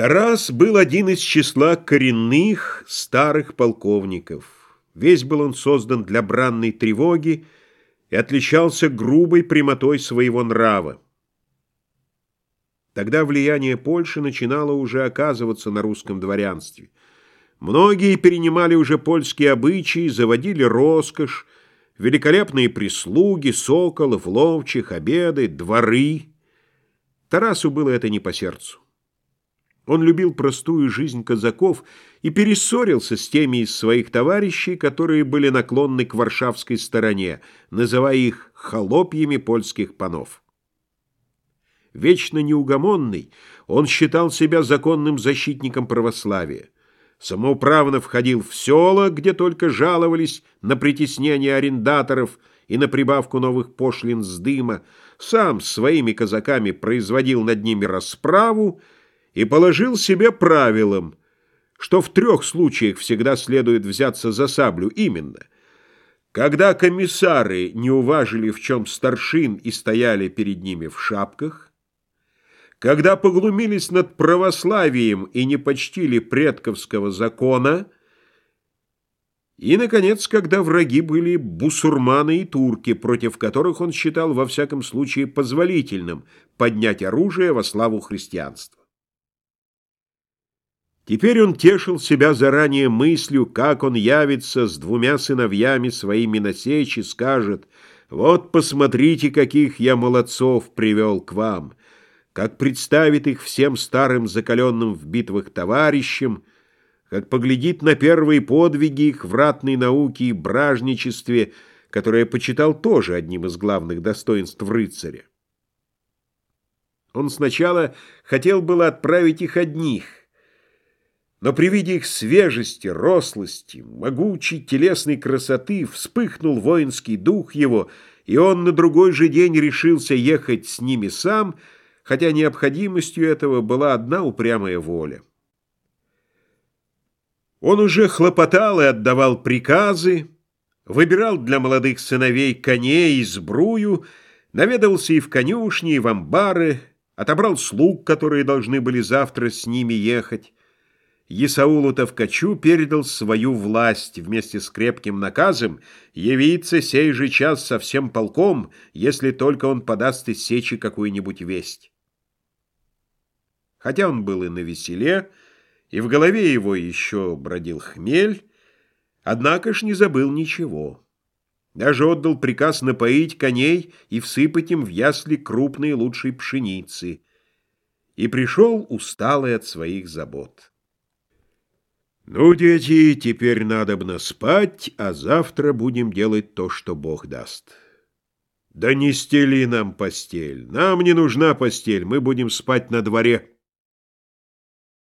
Тарас был один из числа коренных старых полковников. Весь был он создан для бранной тревоги и отличался грубой прямотой своего нрава. Тогда влияние Польши начинало уже оказываться на русском дворянстве. Многие перенимали уже польские обычаи, заводили роскошь, великолепные прислуги, соколов, ловчих, обеды, дворы. Тарасу было это не по сердцу. Он любил простую жизнь казаков и перессорился с теми из своих товарищей, которые были наклонны к варшавской стороне, называя их холопьями польских панов. Вечно неугомонный, он считал себя законным защитником православия. Самоуправно входил в села, где только жаловались на притеснение арендаторов и на прибавку новых пошлин с дыма, сам своими казаками производил над ними расправу, и положил себе правилом, что в трех случаях всегда следует взяться за саблю именно. Когда комиссары не уважили в чем старшин и стояли перед ними в шапках, когда поглумились над православием и не почтили предковского закона, и, наконец, когда враги были бусурманы и турки, против которых он считал во всяком случае позволительным поднять оружие во славу христианства. Теперь он тешил себя заранее мыслью, как он явится с двумя сыновьями своими на сечь и скажет, «Вот посмотрите, каких я молодцов привел к вам», как представит их всем старым закаленным в битвах товарищам, как поглядит на первые подвиги их в ратной науке и бражничестве, которое почитал тоже одним из главных достоинств рыцаря. Он сначала хотел было отправить их одних, но при виде их свежести, рослости, могучей телесной красоты вспыхнул воинский дух его, и он на другой же день решился ехать с ними сам, хотя необходимостью этого была одна упрямая воля. Он уже хлопотал и отдавал приказы, выбирал для молодых сыновей коней и сбрую, наведался и в конюшни, и в амбары, отобрал слуг, которые должны были завтра с ними ехать, Исаулу Тавкачу передал свою власть вместе с крепким наказом явиться сей же час со всем полком, если только он подаст из сечи какую-нибудь весть. Хотя он был и на веселе, и в голове его еще бродил хмель, однако ж не забыл ничего. Даже отдал приказ напоить коней и всыпать им в ясли крупной лучшей пшеницы, и пришел усталый от своих забот. «Ну, дети, теперь надобно спать, а завтра будем делать то, что Бог даст». «Да не стели нам постель. Нам не нужна постель, мы будем спать на дворе».